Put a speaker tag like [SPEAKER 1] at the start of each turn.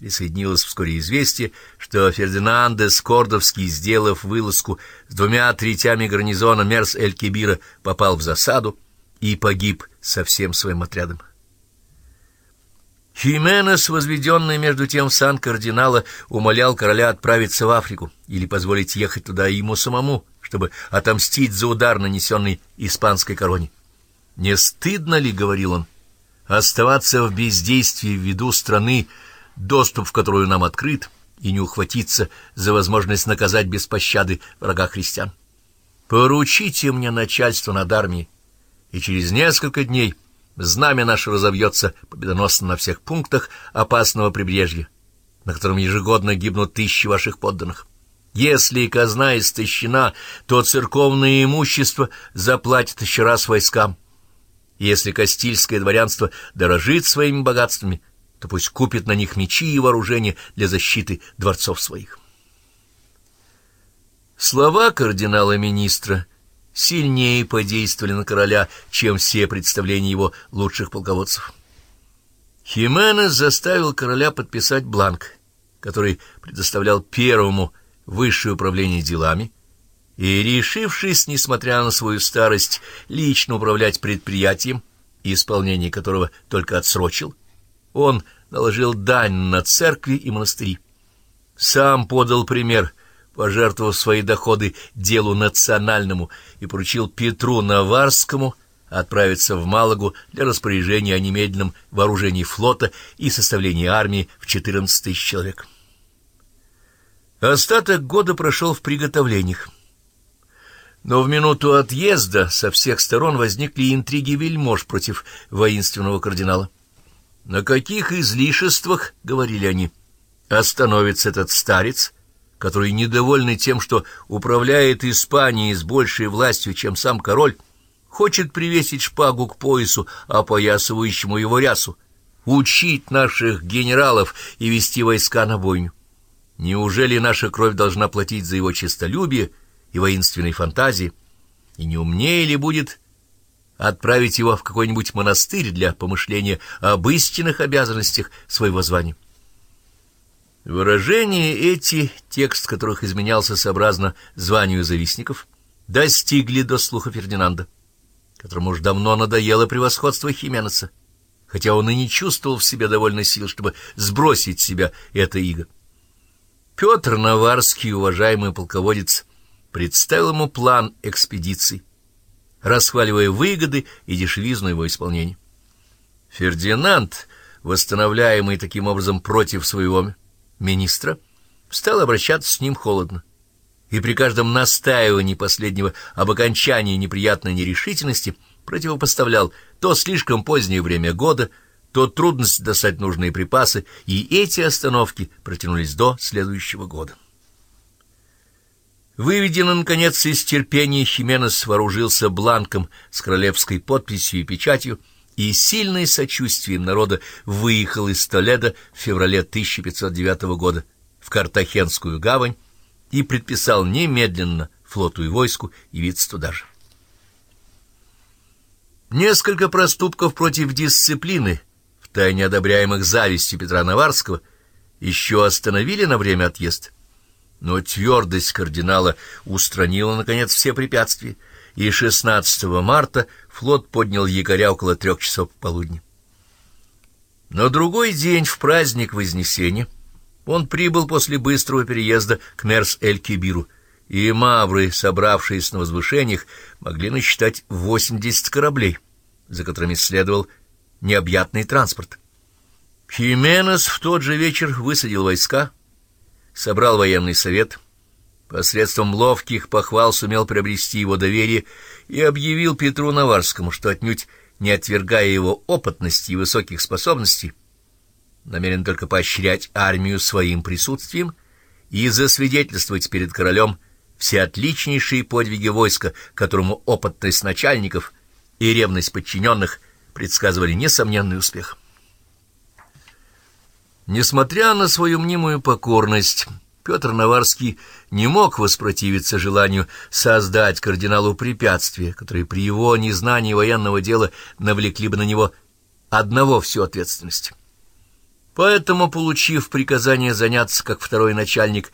[SPEAKER 1] присоединилось вскоре известие, что Фердинандес Кордовский, сделав вылазку с двумя третями гарнизона Мерс-эль-Кибира, попал в засаду и погиб со всем своим отрядом. Хименес, возведенный между тем в сан кардинала, умолял короля отправиться в Африку или позволить ехать туда ему самому, чтобы отомстить за удар, нанесенный испанской короне. «Не стыдно ли, — говорил он, — оставаться в бездействии в виду страны, доступ в которую нам открыт, и не ухватиться за возможность наказать без пощады врага христиан? Поручите мне начальство над армией, и через несколько дней — Знамя наше разовьется победоносно на всех пунктах опасного прибрежья, на котором ежегодно гибнут тысячи ваших подданных. Если казна истощена, то церковное имущество заплатит еще раз войскам. Если Кастильское дворянство дорожит своими богатствами, то пусть купит на них мечи и вооружение для защиты дворцов своих. Слова кардинала-министра сильнее подействовали на короля, чем все представления его лучших полководцев. Хименес заставил короля подписать бланк, который предоставлял первому высшее управление делами, и, решившись, несмотря на свою старость, лично управлять предприятием, исполнение которого только отсрочил, он наложил дань на церкви и монастыри. Сам подал пример пожертвовав свои доходы делу национальному, и поручил Петру Наварскому отправиться в Малагу для распоряжения о немедленном вооружении флота и составлении армии в 14 тысяч человек. Остаток года прошел в приготовлениях. Но в минуту отъезда со всех сторон возникли интриги вельмож против воинственного кардинала. «На каких излишествах, — говорили они, — остановится этот старец, — который, недовольный тем, что управляет Испанией с большей властью, чем сам король, хочет привесить шпагу к поясу, опоясывающему его рясу, учить наших генералов и вести войска на бойню. Неужели наша кровь должна платить за его честолюбие и воинственной фантазии? И не умнее ли будет отправить его в какой-нибудь монастырь для помышления об истинных обязанностях своего звания? Выражения эти, текст которых изменялся сообразно званию завистников, достигли до слуха Фердинанда, которому уж давно надоело превосходство Хименеса, хотя он и не чувствовал в себе довольно сил, чтобы сбросить с себя это иго. Петр Наварский, уважаемый полководец, представил ему план экспедиции, расхваливая выгоды и дешевизну его исполнения. Фердинанд, восстановляемый таким образом против своего министра, стал обращаться с ним холодно. И при каждом настаивании последнего об окончании неприятной нерешительности противопоставлял то слишком позднее время года, то трудность достать нужные припасы, и эти остановки протянулись до следующего года. Выведенный, наконец, из терпения, Хименес вооружился бланком с королевской подписью и печатью, и сильное сочувствием народа выехал из Толедо в феврале 1509 года в Картахенскую гавань и предписал немедленно флоту и войску явиться туда же. Несколько проступков против дисциплины, втайне одобряемых завистью Петра Наварского, еще остановили на время отъезд, но твердость кардинала устранила, наконец, все препятствия, и 16 марта флот поднял якоря около трех часов полудня. На другой день, в праздник Вознесения, он прибыл после быстрого переезда к Мерс-эль-Кибиру, и мавры, собравшиеся на возвышениях, могли насчитать 80 кораблей, за которыми следовал необъятный транспорт. Хименес в тот же вечер высадил войска, собрал военный совет — Посредством ловких похвал сумел приобрести его доверие и объявил Петру Наварскому, что отнюдь не отвергая его опытности и высоких способностей, намерен только поощрять армию своим присутствием и засвидетельствовать перед королем все отличнейшие подвиги войска, которому опытность начальников и ревность подчиненных предсказывали несомненный успех. Несмотря на свою мнимую покорность, Петр Наварский не мог воспротивиться желанию создать кардиналу препятствия, которые при его незнании военного дела навлекли бы на него одного всю ответственность. Поэтому, получив приказание заняться, как второй начальник,